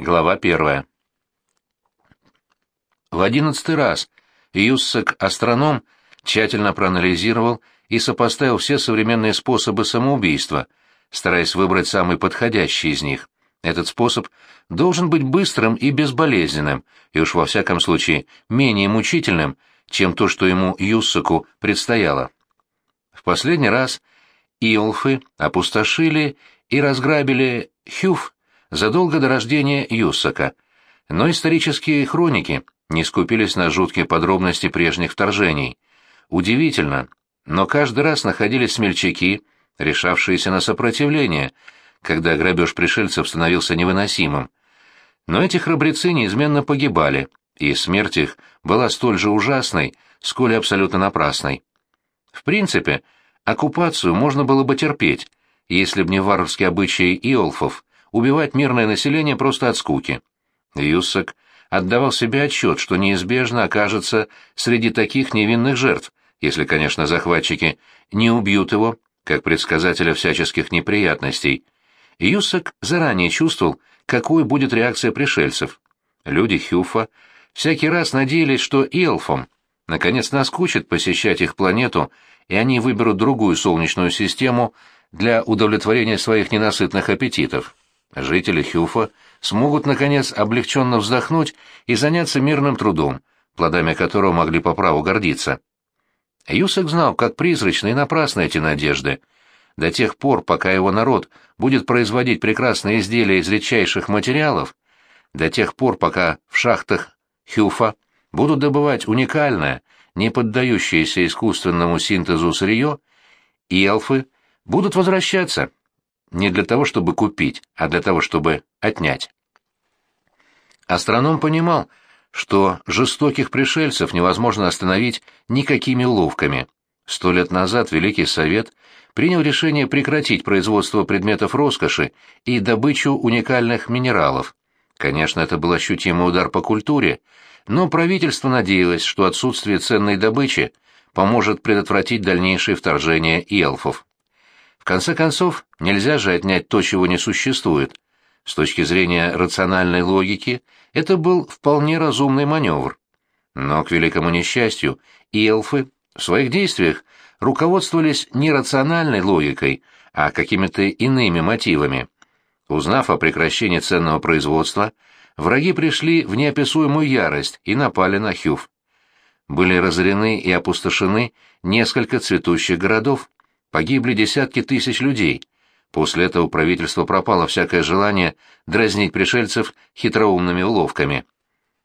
Глава первая. В одиннадцатый раз Юссек-астроном тщательно проанализировал и сопоставил все современные способы самоубийства, стараясь выбрать самый подходящий из них. Этот способ должен быть быстрым и безболезненным, и уж во всяком случае менее мучительным, чем то, что ему Юссеку предстояло. В последний раз Иолфы опустошили и разграбили Хюф задолго до рождения Юссака, но исторические хроники не скупились на жуткие подробности прежних вторжений. Удивительно, но каждый раз находились смельчаки, решавшиеся на сопротивление, когда грабеж пришельцев становился невыносимым. Но эти храбрецы неизменно погибали, и смерть их была столь же ужасной, сколь и абсолютно напрасной. В принципе, оккупацию можно было бы терпеть, если б не варварские обычаи иолфов, убивать мирное население просто от скуки. Юссак отдавал себе отчет, что неизбежно окажется среди таких невинных жертв, если, конечно, захватчики не убьют его, как предсказателя всяческих неприятностей. Юссак заранее чувствовал, какой будет реакция пришельцев. Люди Хюфа всякий раз надеялись, что эльфам наконец наскучит посещать их планету, и они выберут другую солнечную систему для удовлетворения своих ненасытных аппетитов. Жители Хюфа смогут, наконец, облегченно вздохнуть и заняться мирным трудом, плодами которого могли по праву гордиться. Юсек знал, как призрачны и напрасны эти надежды. До тех пор, пока его народ будет производить прекрасные изделия из редчайших материалов, до тех пор, пока в шахтах Хюфа будут добывать уникальное, не поддающееся искусственному синтезу сырье, и эльфы будут возвращаться не для того, чтобы купить, а для того, чтобы отнять. Астроном понимал, что жестоких пришельцев невозможно остановить никакими ловками. Сто лет назад Великий Совет принял решение прекратить производство предметов роскоши и добычу уникальных минералов. Конечно, это был ощутимый удар по культуре, но правительство надеялось, что отсутствие ценной добычи поможет предотвратить дальнейшее вторжение эльфов. В конце концов, нельзя же отнять то, чего не существует. С точки зрения рациональной логики, это был вполне разумный маневр. Но, к великому несчастью, и эльфы в своих действиях руководствовались не рациональной логикой, а какими-то иными мотивами. Узнав о прекращении ценного производства, враги пришли в неописуемую ярость и напали на Хюф. Были разорены и опустошены несколько цветущих городов. Погибли десятки тысяч людей. После этого правительство пропало всякое желание дразнить пришельцев хитроумными уловками.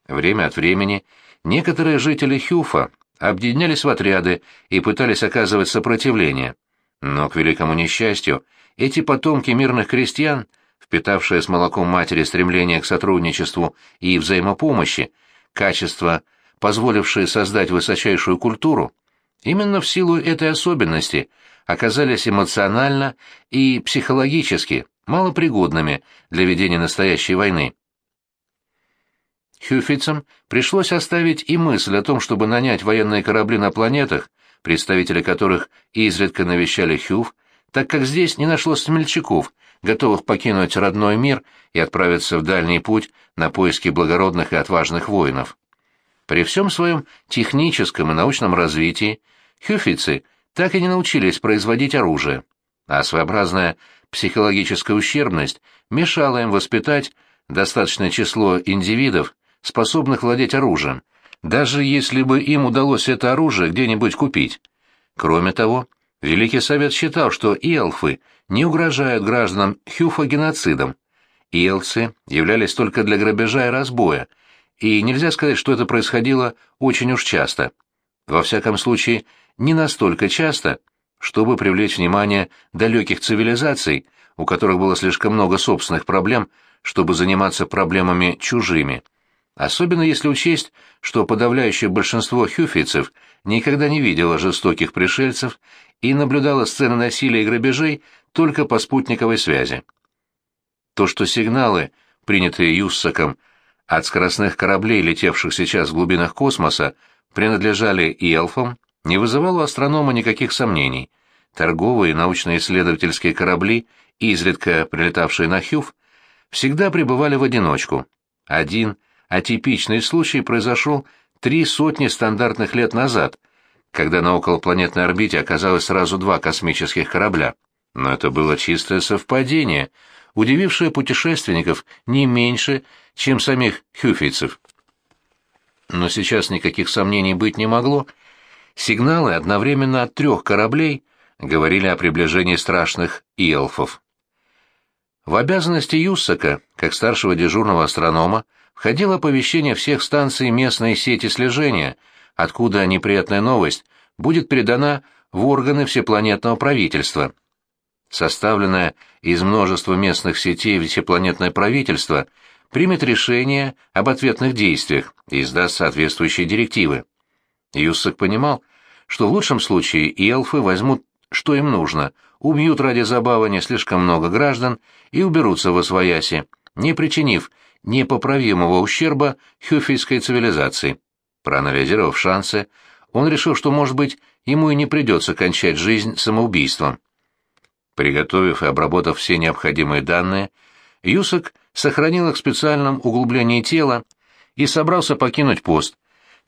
Время от времени некоторые жители Хюфа объединялись в отряды и пытались оказывать сопротивление. Но, к великому несчастью, эти потомки мирных крестьян, впитавшие с молоком матери стремление к сотрудничеству и взаимопомощи, качества, позволившие создать высочайшую культуру, именно в силу этой особенности – оказались эмоционально и психологически малопригодными для ведения настоящей войны. Хюфицам пришлось оставить и мысль о том, чтобы нанять военные корабли на планетах, представители которых изредка навещали Хюф, так как здесь не нашлось смельчаков, готовых покинуть родной мир и отправиться в дальний путь на поиски благородных и отважных воинов. При всем своем техническом и научном развитии хюфицы – так и не научились производить оружие, а своеобразная психологическая ущербность мешала им воспитать достаточное число индивидов, способных владеть оружием, даже если бы им удалось это оружие где-нибудь купить. Кроме того, Великий Совет считал, что иэлфы не угрожают гражданам Хюфа геноцидом. Иэлцы являлись только для грабежа и разбоя, и нельзя сказать, что это происходило очень уж часто. Во всяком случае, не настолько часто, чтобы привлечь внимание далеких цивилизаций, у которых было слишком много собственных проблем, чтобы заниматься проблемами чужими. Особенно если учесть, что подавляющее большинство хюфийцев никогда не видело жестоких пришельцев и наблюдало сцены насилия и грабежей только по спутниковой связи. То, что сигналы, принятые Юссаком от скоростных кораблей, летевших сейчас в глубинах космоса, принадлежали и эльфам, не вызывало у астронома никаких сомнений. Торговые и научно-исследовательские корабли, изредка прилетавшие на Хюф, всегда пребывали в одиночку. Один атипичный случай произошел три сотни стандартных лет назад, когда на околопланетной орбите оказалось сразу два космических корабля. Но это было чистое совпадение, удивившее путешественников не меньше, чем самих хюфийцев. Но сейчас никаких сомнений быть не могло. Сигналы одновременно от трех кораблей говорили о приближении страшных иелфов. В обязанности Юссака, как старшего дежурного астронома, входило оповещение всех станций местной сети слежения, откуда неприятная новость будет передана в органы всепланетного правительства. Составленное из множества местных сетей всепланетное правительство примет решение об ответных действиях и издаст соответствующие директивы. Юссак понимал, что в лучшем случае эльфы возьмут, что им нужно, убьют ради забавы не слишком много граждан и уберутся во свояси, не причинив непоправимого ущерба хюфельской цивилизации. Проанализировав шансы, он решил, что, может быть, ему и не придется кончать жизнь самоубийством. Приготовив и обработав все необходимые данные, Юсак сохранил их в специальном углублении тела и собрался покинуть пост.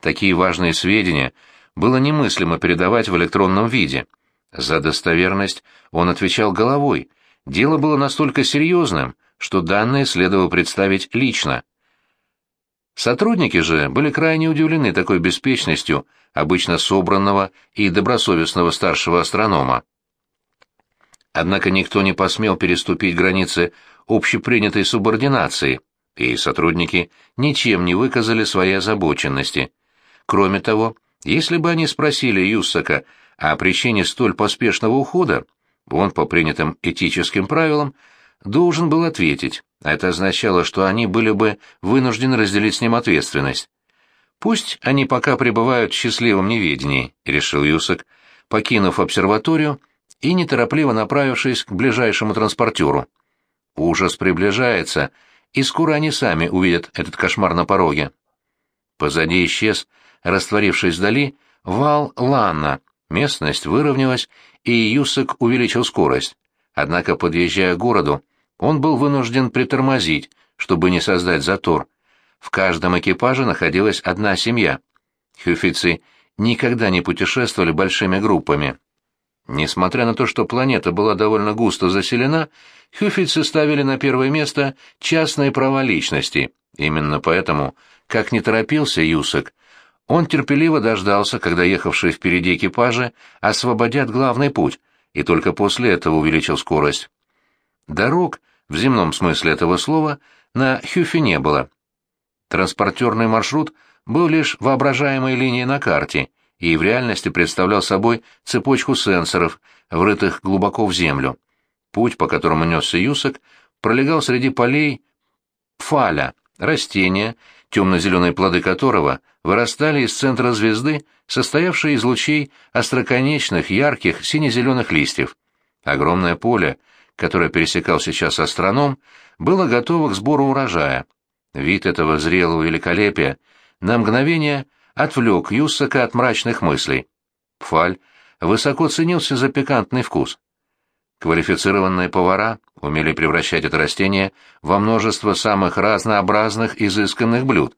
Такие важные сведения было немыслимо передавать в электронном виде. За достоверность он отвечал головой. Дело было настолько серьезным, что данные следовало представить лично. Сотрудники же были крайне удивлены такой беспечностью обычно собранного и добросовестного старшего астронома. Однако никто не посмел переступить границы общепринятой субординации, и сотрудники ничем не выказали своей озабоченности. Кроме того, если бы они спросили Юссака о причине столь поспешного ухода, он по принятым этическим правилам должен был ответить, это означало, что они были бы вынуждены разделить с ним ответственность. «Пусть они пока пребывают в счастливом неведении», — решил Юсак, покинув обсерваторию и неторопливо направившись к ближайшему транспортеру. Ужас приближается, и скоро они сами увидят этот кошмар на пороге. Позади исчез, растворившись вдали, вал Ланна. Местность выровнялась, и Юсек увеличил скорость. Однако, подъезжая к городу, он был вынужден притормозить, чтобы не создать затор. В каждом экипаже находилась одна семья. Хюфицы никогда не путешествовали большими группами. Несмотря на то, что планета была довольно густо заселена, хюфельцы ставили на первое место частные права личности. Именно поэтому, как не торопился Юсак, он терпеливо дождался, когда ехавшие впереди экипажи освободят главный путь, и только после этого увеличил скорость. Дорог, в земном смысле этого слова, на Хюфе не было. Транспортерный маршрут был лишь воображаемой линией на карте, и в реальности представлял собой цепочку сенсоров, врытых глубоко в землю. Путь, по которому несся Юсак, пролегал среди полей пфаля, растения, темно-зеленые плоды которого вырастали из центра звезды, состоявшей из лучей остроконечных, ярких, сине-зеленых листьев. Огромное поле, которое пересекал сейчас астроном, было готово к сбору урожая. Вид этого зрелого великолепия на мгновение отвлек Юссака от мрачных мыслей. Пфаль высоко ценился за пикантный вкус. Квалифицированные повара умели превращать это растение во множество самых разнообразных изысканных блюд,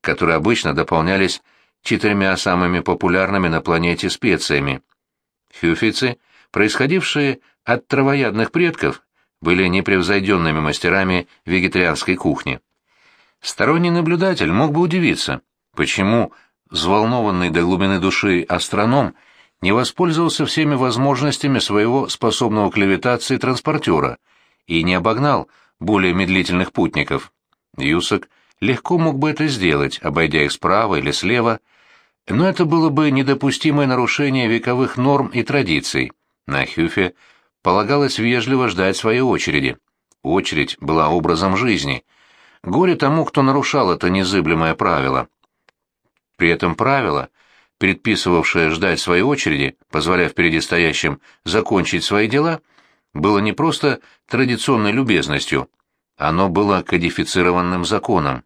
которые обычно дополнялись четырьмя самыми популярными на планете специями. Хюфицы, происходившие от травоядных предков, были непревзойденными мастерами вегетарианской кухни. Сторонний наблюдатель мог бы удивиться, почему взволнованный до глубины души астроном не воспользовался всеми возможностями своего способного к левитации транспортера и не обогнал более медлительных путников. Юсак легко мог бы это сделать, обойдя их справа или слева, но это было бы недопустимое нарушение вековых норм и традиций. На Хюфе полагалось вежливо ждать своей очереди. Очередь была образом жизни. Горе тому, кто нарушал это незыблемое правило. При этом правило, предписывавшее ждать своей очереди, позволяя впереди стоящим закончить свои дела, было не просто традиционной любезностью, оно было кодифицированным законом.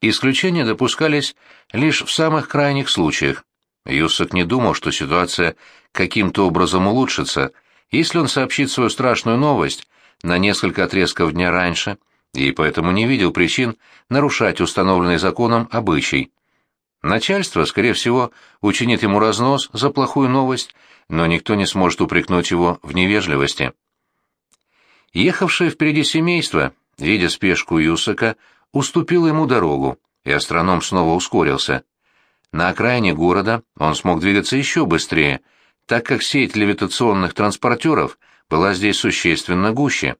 Исключения допускались лишь в самых крайних случаях. Юссак не думал, что ситуация каким-то образом улучшится, если он сообщит свою страшную новость на несколько отрезков дня раньше и поэтому не видел причин нарушать установленный законом обычай. Начальство, скорее всего, учинит ему разнос за плохую новость, но никто не сможет упрекнуть его в невежливости. Ехавшее впереди семейство, видя спешку Юсака, уступило ему дорогу, и астроном снова ускорился. На окраине города он смог двигаться еще быстрее, так как сеть левитационных транспортеров была здесь существенно гуще.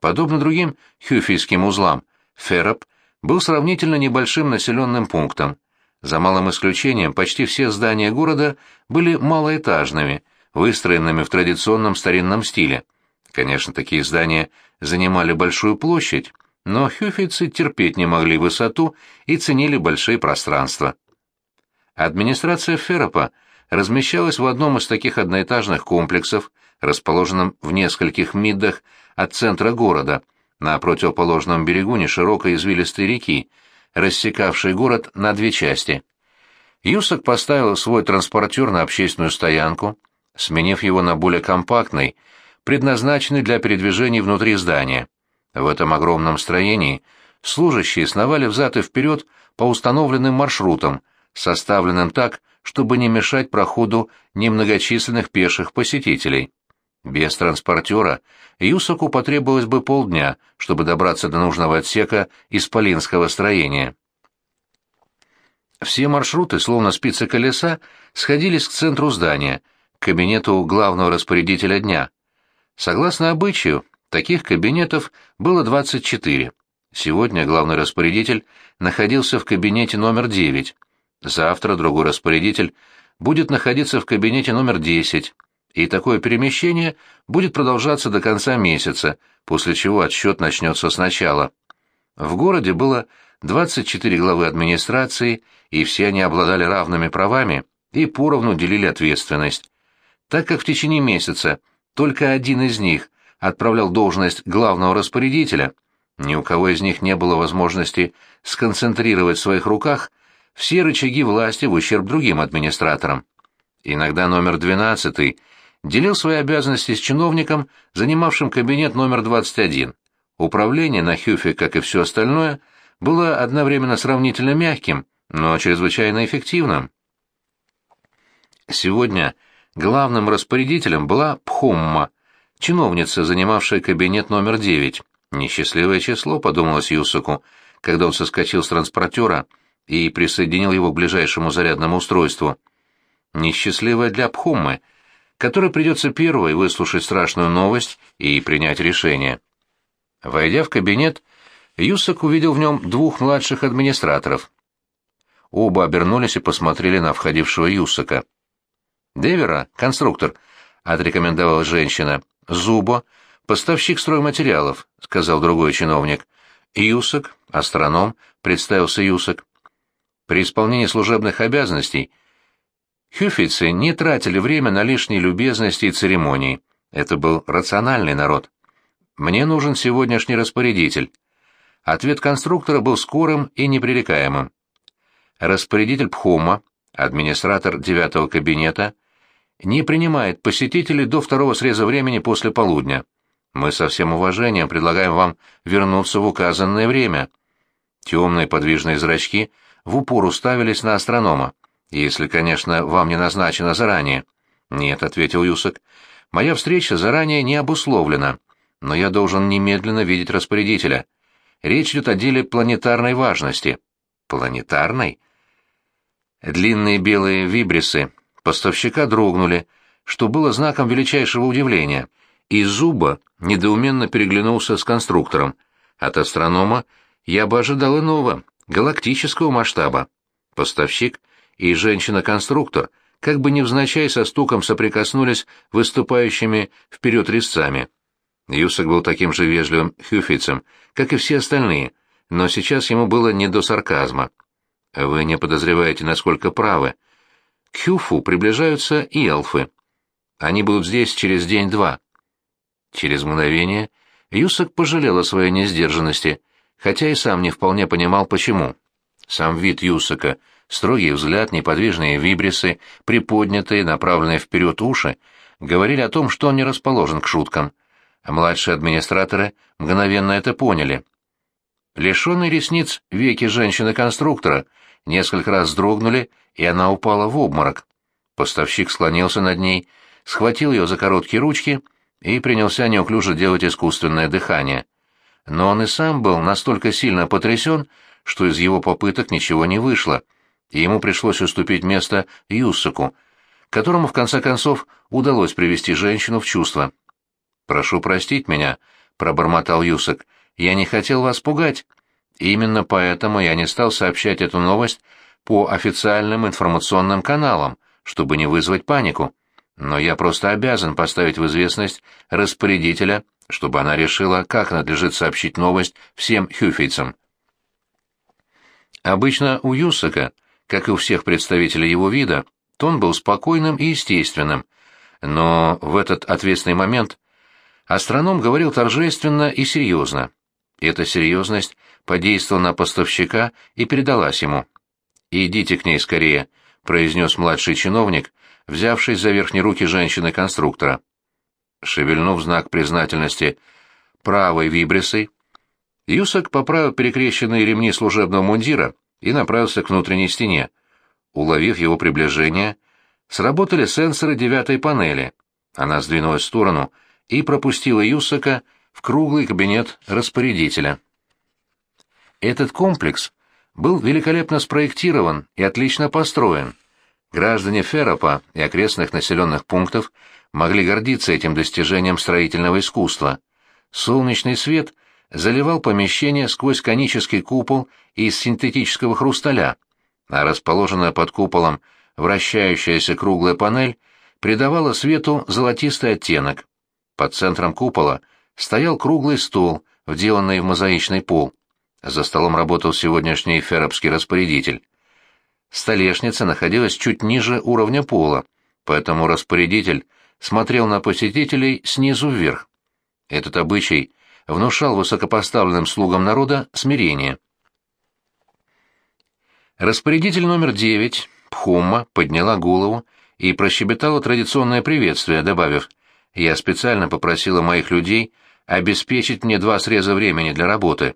Подобно другим хюфийским узлам, Ферроп был сравнительно небольшим населенным пунктом. За малым исключением, почти все здания города были малоэтажными, выстроенными в традиционном старинном стиле. Конечно, такие здания занимали большую площадь, но хюфийцы терпеть не могли высоту и ценили большие пространства. Администрация Ферропа размещалась в одном из таких одноэтажных комплексов, расположенном в нескольких миддах от центра города, на противоположном берегу неширокой извилистой реки, рассекавшей город на две части. Юсак поставил свой транспортер на общественную стоянку, сменив его на более компактный, предназначенный для передвижений внутри здания. В этом огромном строении служащие сновали взад и вперед по установленным маршрутам, составленным так, чтобы не мешать проходу немногочисленных пеших посетителей. Без транспортера Юсаку потребовалось бы полдня, чтобы добраться до нужного отсека исполинского строения. Все маршруты, словно спицы колеса, сходились к центру здания, к кабинету главного распорядителя дня. Согласно обычаю, таких кабинетов было 24. Сегодня главный распорядитель находился в кабинете номер 9. Завтра другой распорядитель будет находиться в кабинете номер 10, и такое перемещение будет продолжаться до конца месяца, после чего отсчет начнется сначала. В городе было 24 главы администрации, и все они обладали равными правами и поровну делили ответственность. Так как в течение месяца только один из них отправлял должность главного распорядителя, ни у кого из них не было возможности сконцентрировать в своих руках все рычаги власти в ущерб другим администраторам. Иногда номер 12 делил свои обязанности с чиновником, занимавшим кабинет номер 21. Управление на Хюфе, как и все остальное, было одновременно сравнительно мягким, но чрезвычайно эффективным. Сегодня главным распорядителем была Пхумма, чиновница, занимавшая кабинет номер 9. Несчастливое число, подумалось Юсуку, когда он соскочил с транспортера и присоединил его к ближайшему зарядному устройству. Несчастливое для Пхуммы — которой придется первой выслушать страшную новость и принять решение. Войдя в кабинет, Юсак увидел в нем двух младших администраторов. Оба обернулись и посмотрели на входившего Юсака. «Девера, конструктор», — отрекомендовала женщина. «Зубо, поставщик стройматериалов», — сказал другой чиновник. «Юсак, астроном», — представился Юсак. При исполнении служебных обязанностей — Хюфицы не тратили время на лишние любезности и церемонии. Это был рациональный народ. «Мне нужен сегодняшний распорядитель». Ответ конструктора был скорым и непререкаемым. Распорядитель Пхума, администратор девятого кабинета, не принимает посетителей до второго среза времени после полудня. Мы со всем уважением предлагаем вам вернуться в указанное время. Темные подвижные зрачки в упор уставились на астронома. Если, конечно, вам не назначено заранее. Нет, ответил Юсак. Моя встреча заранее не обусловлена, но я должен немедленно видеть распорядителя. Речь идет о деле планетарной важности. Планетарной? Длинные белые вибрисы поставщика дрогнули, что было знаком величайшего удивления, и Зуба недоуменно переглянулся с конструктором. От астронома я бы ожидал иного, галактического масштаба. Поставщик — и женщина-конструктор как бы невзначай со стуком соприкоснулись выступающими вперед резцами. Юсак был таким же вежливым хюфицем, как и все остальные, но сейчас ему было не до сарказма. Вы не подозреваете, насколько правы. К Хюфу приближаются и эльфы. Они будут здесь через день-два. Через мгновение Юсак пожалел о своей несдержанности, хотя и сам не вполне понимал, почему. Сам вид Юсака — Строгий взгляд, неподвижные вибрисы, приподнятые, направленные вперед уши, говорили о том, что он не расположен к шуткам. Младшие администраторы мгновенно это поняли. Лишенные ресниц веки женщины-конструктора несколько раз вздрогнули, и она упала в обморок. Поставщик склонился над ней, схватил ее за короткие ручки и принялся неуклюже делать искусственное дыхание. Но он и сам был настолько сильно потрясен, что из его попыток ничего не вышло, и ему пришлось уступить место Юссаку, которому в конце концов удалось привести женщину в чувство. «Прошу простить меня», — пробормотал Юсак, — «я не хотел вас пугать. Именно поэтому я не стал сообщать эту новость по официальным информационным каналам, чтобы не вызвать панику. Но я просто обязан поставить в известность распорядителя, чтобы она решила, как надлежит сообщить новость всем хюфейцам. Обычно у Юсака, как и у всех представителей его вида, тон был спокойным и естественным, но в этот ответственный момент астроном говорил торжественно и серьезно. Эта серьезность подействовала на поставщика и передалась ему. «Идите к ней скорее», — произнес младший чиновник, взявшись за верхние руки женщины-конструктора. Шевельнув знак признательности правой вибрисой, Юсак поправил перекрещенные ремни служебного мундира и направился к внутренней стене. Уловив его приближение, сработали сенсоры девятой панели. Она сдвинулась в сторону и пропустила Юсака в круглый кабинет распорядителя. Этот комплекс был великолепно спроектирован и отлично построен. Граждане Ферропа и окрестных населенных пунктов могли гордиться этим достижением строительного искусства. Солнечный свет — заливал помещение сквозь конический купол из синтетического хрусталя, а расположенная под куполом вращающаяся круглая панель придавала свету золотистый оттенок. Под центром купола стоял круглый стол, вделанный в мозаичный пол. За столом работал сегодняшний ферробский распорядитель. Столешница находилась чуть ниже уровня пола, поэтому распорядитель смотрел на посетителей снизу вверх. Этот обычай внушал высокопоставленным слугам народа смирение. Распорядитель номер девять, Пхумма, подняла голову и прощебетала традиционное приветствие, добавив, «Я специально попросила моих людей обеспечить мне два среза времени для работы.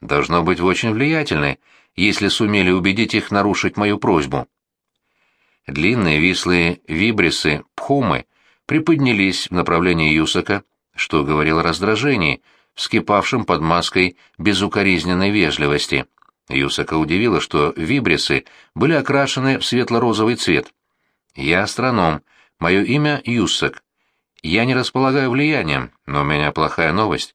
Должно быть, вы очень влиятельны, если сумели убедить их нарушить мою просьбу». Длинные вислые вибрисы Пхумы приподнялись в направлении Юсака, что говорило о раздражении, вскипавшим под маской безукоризненной вежливости. Юсака удивило, что вибрисы были окрашены в светло-розовый цвет. «Я астроном. Мое имя Юсак. Я не располагаю влиянием, но у меня плохая новость».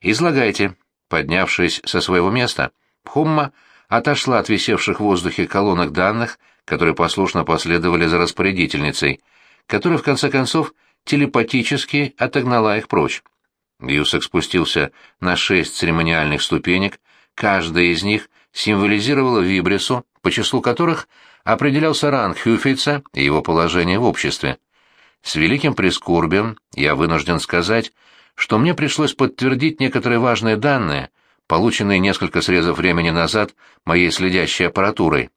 «Излагайте». Поднявшись со своего места, Пхумма отошла от висевших в воздухе колонок данных, которые послушно последовали за распорядительницей, которая, в конце концов, телепатически отогнала их прочь. Юсак спустился на шесть церемониальных ступенек, каждая из них символизировала вибрису, по числу которых определялся ранг Хюфейца и его положение в обществе. С великим прискорбием я вынужден сказать, что мне пришлось подтвердить некоторые важные данные, полученные несколько срезов времени назад моей следящей аппаратурой.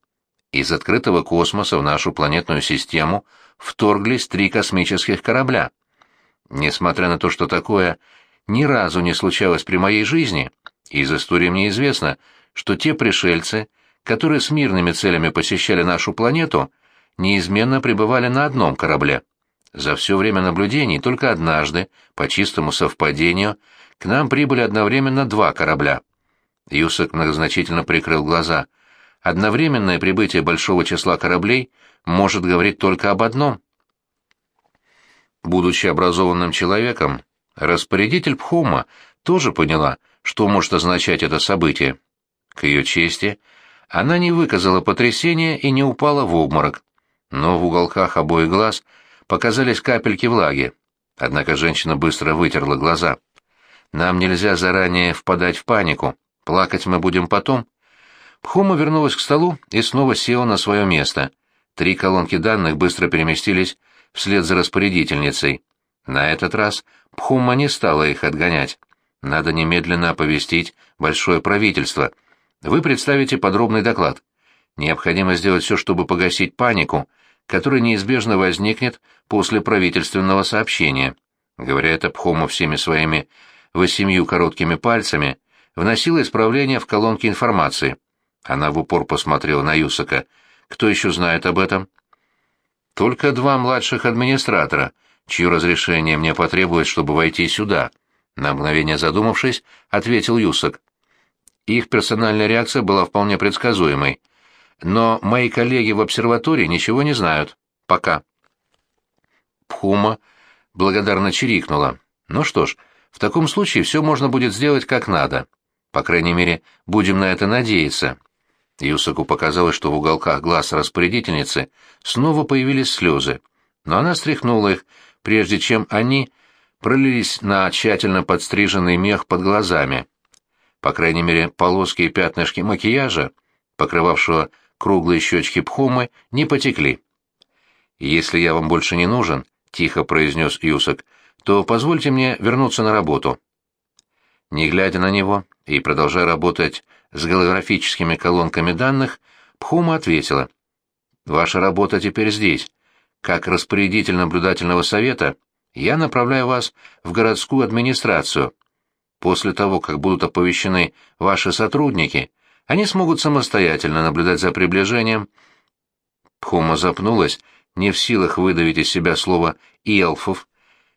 Из открытого космоса в нашу планетную систему вторглись три космических корабля. Несмотря на то, что такое ни разу не случалось при моей жизни, из истории мне известно, что те пришельцы, которые с мирными целями посещали нашу планету, неизменно пребывали на одном корабле. За все время наблюдений только однажды, по чистому совпадению, к нам прибыли одновременно два корабля. Юсак многозначительно прикрыл глаза. Одновременное прибытие большого числа кораблей может говорить только об одном. Будучи образованным человеком, Распорядитель Пхума тоже поняла, что может означать это событие. К ее чести, она не выказала потрясения и не упала в обморок. Но в уголках обоих глаз показались капельки влаги. Однако женщина быстро вытерла глаза. «Нам нельзя заранее впадать в панику. Плакать мы будем потом». Пхума вернулась к столу и снова села на свое место. Три колонки данных быстро переместились вслед за распорядительницей. На этот раз Пхума не стала их отгонять. Надо немедленно оповестить большое правительство. Вы представите подробный доклад. Необходимо сделать все, чтобы погасить панику, которая неизбежно возникнет после правительственного сообщения. Говоря это, Пхома всеми своими восемью короткими пальцами вносила исправления в колонки информации. Она в упор посмотрела на Юсака. «Кто еще знает об этом?» «Только два младших администратора, чье разрешение мне потребует, чтобы войти сюда», на мгновение задумавшись, ответил Юсак. Их персональная реакция была вполне предсказуемой. Но мои коллеги в обсерватории ничего не знают. Пока. Пхума благодарно чирикнула. Ну что ж, в таком случае все можно будет сделать как надо. По крайней мере, будем на это надеяться. Юсаку показалось, что в уголках глаз распорядительницы снова появились слезы, но она стряхнула их, прежде чем они пролились на тщательно подстриженный мех под глазами. По крайней мере, полоски и пятнышки макияжа, покрывавшего круглые щечки Пхумы, не потекли. «Если я вам больше не нужен», — тихо произнес Юсак, — «то позвольте мне вернуться на работу». Не глядя на него и продолжая работать с голографическими колонками данных, Пхума ответила. «Ваша работа теперь здесь. Как распорядитель наблюдательного совета я направляю вас в городскую администрацию. После того, как будут оповещены ваши сотрудники, они смогут самостоятельно наблюдать за приближением. Пхума запнулась, не в силах выдавить из себя слово «эльфов»,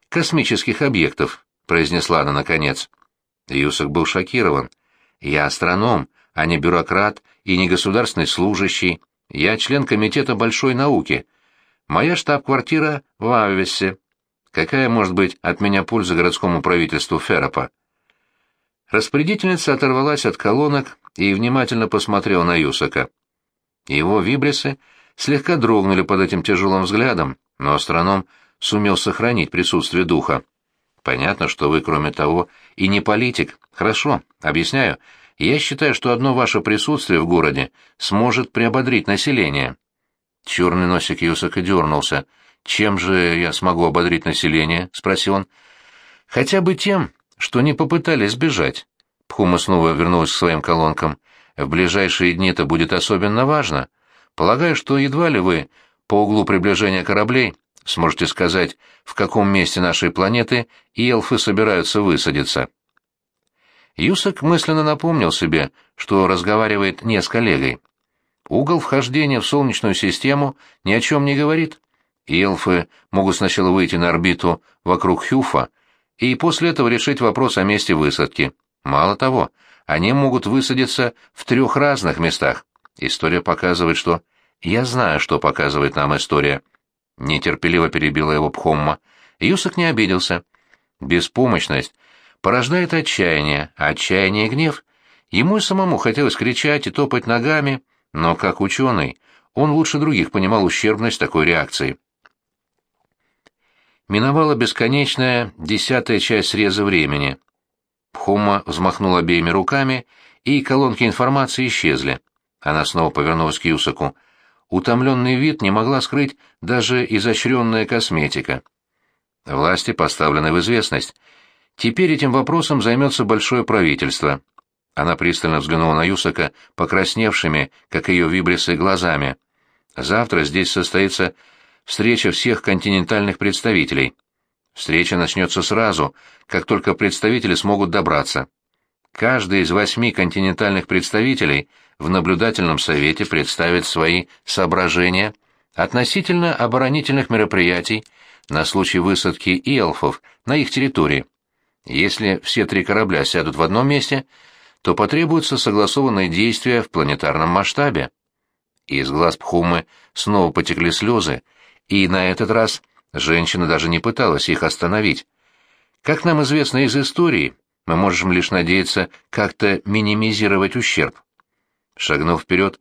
«космических объектов», — произнесла она наконец. Юсак был шокирован. «Я астроном, а не бюрократ и не государственный служащий. Я член комитета большой науки. Моя штаб-квартира в Аввесе. Какая может быть от меня польза городскому правительству Ферропа? Распорядительница оторвалась от колонок и внимательно посмотрела на Юсака. Его вибрисы слегка дрогнули под этим тяжелым взглядом, но астроном сумел сохранить присутствие духа. «Понятно, что вы, кроме того, и не политик. Хорошо, объясняю. Я считаю, что одно ваше присутствие в городе сможет приободрить население». Черный носик Юсака дернулся — «Чем же я смогу ободрить население?» — спросил он. «Хотя бы тем, что не попытались сбежать». Пхума снова вернулась к своим колонкам. «В ближайшие дни это будет особенно важно. Полагаю, что едва ли вы, по углу приближения кораблей, сможете сказать, в каком месте нашей планеты эльфы собираются высадиться». Юсак мысленно напомнил себе, что разговаривает не с коллегой. Угол вхождения в Солнечную систему ни о чем не говорит эльфы могут сначала выйти на орбиту вокруг Хюфа и после этого решить вопрос о месте высадки. Мало того, они могут высадиться в трех разных местах. История показывает, что... Я знаю, что показывает нам история. Нетерпеливо перебила его Пхомма. Юсак не обиделся. Беспомощность порождает отчаяние, отчаяние и гнев. Ему и самому хотелось кричать и топать ногами, но, как ученый, он лучше других понимал ущербность такой реакции миновала бесконечная десятая часть среза времени. Пхума взмахнула обеими руками, и колонки информации исчезли. Она снова повернулась к Юсаку. Утомленный вид не могла скрыть даже изощренная косметика. Власти поставлены в известность. Теперь этим вопросом займется большое правительство. Она пристально взглянула на Юсака, покрасневшими, как ее вибрисы, глазами. Завтра здесь состоится встреча всех континентальных представителей. Встреча начнется сразу, как только представители смогут добраться. Каждый из восьми континентальных представителей в наблюдательном совете представит свои соображения относительно оборонительных мероприятий на случай высадки эльфов на их территории. Если все три корабля сядут в одном месте, то потребуются согласованные действия в планетарном масштабе. Из глаз Пхумы снова потекли слезы, и на этот раз женщина даже не пыталась их остановить. Как нам известно из истории, мы можем лишь надеяться как-то минимизировать ущерб. Шагнув вперед,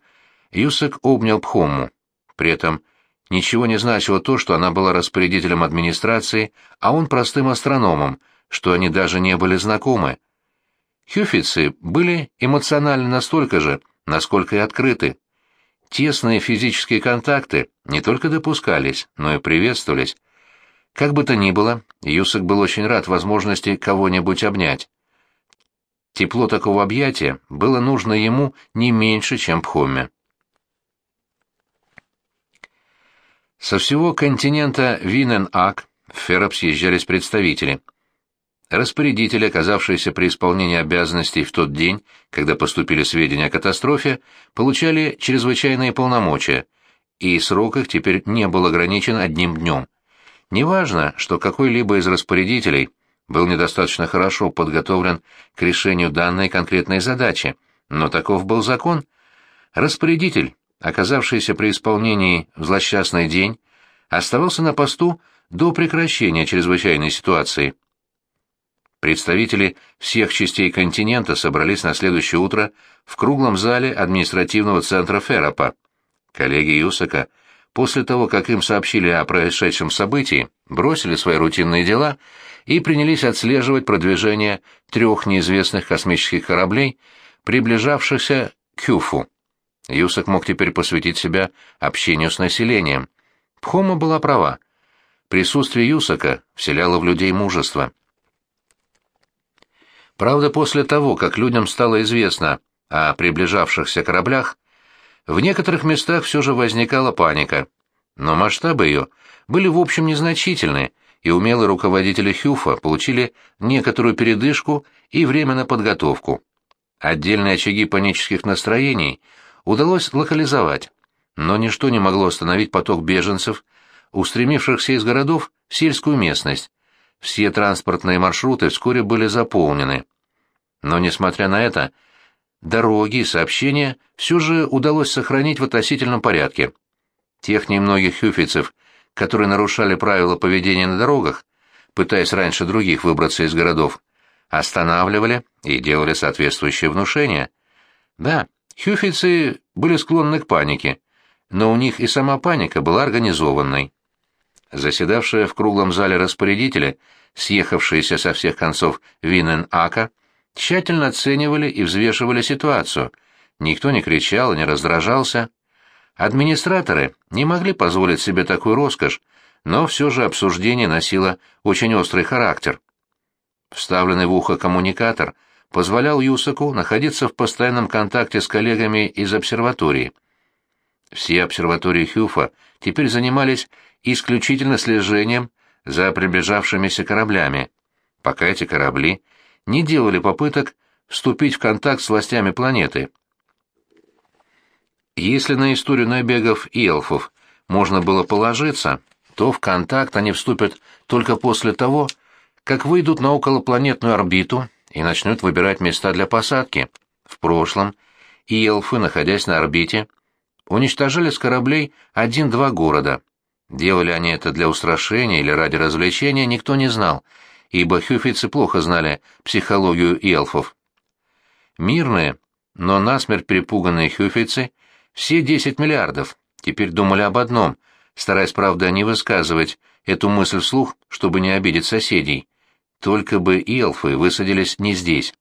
Юсек обнял Пхомму. При этом ничего не значило то, что она была распорядителем администрации, а он простым астрономом, что они даже не были знакомы. Хюфицы были эмоциональны настолько же, насколько и открыты. Тесные физические контакты не только допускались, но и приветствовались. Как бы то ни было, Юсак был очень рад возможности кого-нибудь обнять. Тепло такого объятия было нужно ему не меньше, чем Пхоме. Со всего континента Винен-Ак в Феррап съезжались представители. Распорядители, оказавшиеся при исполнении обязанностей в тот день, когда поступили сведения о катастрофе, получали чрезвычайные полномочия, и срок их теперь не был ограничен одним днем. Неважно, что какой-либо из распорядителей был недостаточно хорошо подготовлен к решению данной конкретной задачи, но таков был закон. Распорядитель, оказавшийся при исполнении в злосчастный день, оставался на посту до прекращения чрезвычайной ситуации. Представители всех частей континента собрались на следующее утро в круглом зале административного центра Феррапа. Коллеги Юсака, после того, как им сообщили о происшедшем событии, бросили свои рутинные дела и принялись отслеживать продвижение трех неизвестных космических кораблей, приближавшихся к Хюфу. Юсак мог теперь посвятить себя общению с населением. Пхома была права. Присутствие Юсака вселяло в людей мужество. Правда, после того, как людям стало известно о приближавшихся кораблях, в некоторых местах все же возникала паника. Но масштабы ее были в общем незначительны, и умелые руководители Хюфа получили некоторую передышку и время на подготовку. Отдельные очаги панических настроений удалось локализовать, но ничто не могло остановить поток беженцев, устремившихся из городов в сельскую местность. Все транспортные маршруты вскоре были заполнены. Но, несмотря на это, дороги и сообщения все же удалось сохранить в относительном порядке. Тех немногих хюфицев, которые нарушали правила поведения на дорогах, пытаясь раньше других выбраться из городов, останавливали и делали соответствующее внушение. Да, хюфицы были склонны к панике, но у них и сама паника была организованной. Заседавшие в круглом зале распорядители, съехавшиеся со всех концов Винен-Ака, тщательно оценивали и взвешивали ситуацию. Никто не кричал и не раздражался. Администраторы не могли позволить себе такую роскошь, но все же обсуждение носило очень острый характер. Вставленный в ухо коммуникатор позволял Юсаку находиться в постоянном контакте с коллегами из обсерватории. Все обсерватории Хюфа теперь занимались исключительно слежением за приближавшимися кораблями, пока эти корабли не делали попыток вступить в контакт с властями планеты. Если на историю набегов и эльфов можно было положиться, то в контакт они вступят только после того, как выйдут на околопланетную орбиту и начнут выбирать места для посадки. В прошлом и эльфы, находясь на орбите, уничтожали с кораблей один-два города. Делали они это для устрашения или ради развлечения, никто не знал, ибо хюфицы плохо знали психологию эльфов. Мирные, но насмерть перепуганные хюфицы, все 10 миллиардов, теперь думали об одном, стараясь, правда, не высказывать эту мысль вслух, чтобы не обидеть соседей. Только бы эльфы высадились не здесь.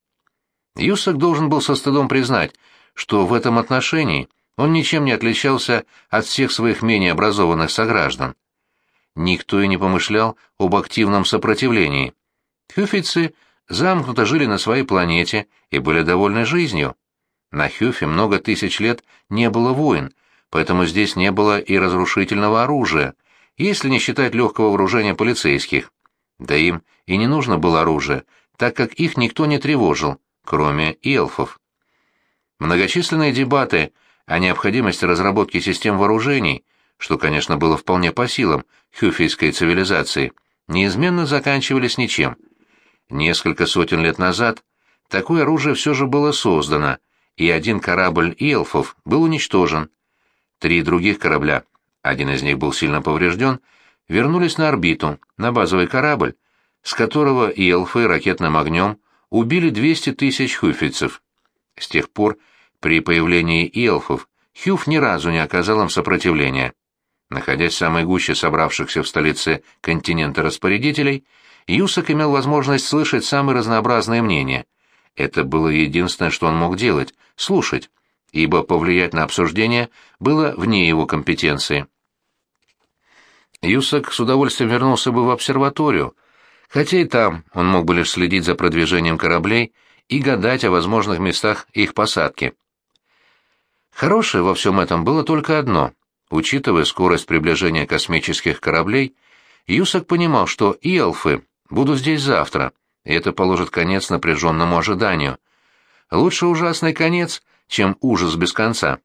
Юсак должен был со стыдом признать, что в этом отношении он ничем не отличался от всех своих менее образованных сограждан. Никто и не помышлял об активном сопротивлении. Хюфицы замкнуто жили на своей планете и были довольны жизнью. На Хюфе много тысяч лет не было войн, поэтому здесь не было и разрушительного оружия, если не считать легкого вооружения полицейских. Да им и не нужно было оружие, так как их никто не тревожил, кроме эльфов. Многочисленные дебаты о необходимости разработки систем вооружений, что, конечно, было вполне по силам хюфийской цивилизации, неизменно заканчивались ничем – Несколько сотен лет назад такое оружие все же было создано, и один корабль эльфов был уничтожен. Три других корабля, один из них был сильно поврежден, вернулись на орбиту, на базовый корабль, с которого эльфы ракетным огнем убили 200 тысяч хюфицев. С тех пор, при появлении эльфов, Хюф ни разу не оказал им сопротивления. Находясь в самой гуще собравшихся в столице континента распорядителей, Юсак имел возможность слышать самые разнообразные мнения. Это было единственное, что он мог делать — слушать, ибо повлиять на обсуждение было вне его компетенции. Юсак с удовольствием вернулся бы в обсерваторию, хотя и там он мог бы лишь следить за продвижением кораблей и гадать о возможных местах их посадки. Хорошее во всем этом было только одно. Учитывая скорость приближения космических кораблей, Юсак понимал, что Иолфы будут здесь завтра, и это положит конец напряженному ожиданию. Лучше ужасный конец, чем ужас без конца.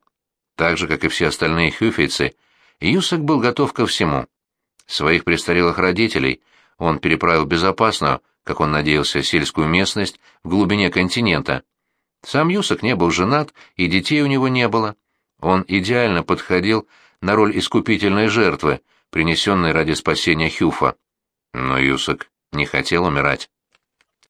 Так же, как и все остальные хюфейцы, Юсак был готов ко всему. Своих престарелых родителей он переправил безопасно, как он надеялся, сельскую местность в глубине континента. Сам Юсак не был женат, и детей у него не было. Он идеально подходил на роль искупительной жертвы, принесенной ради спасения Хюфа. Но Юсак не хотел умирать.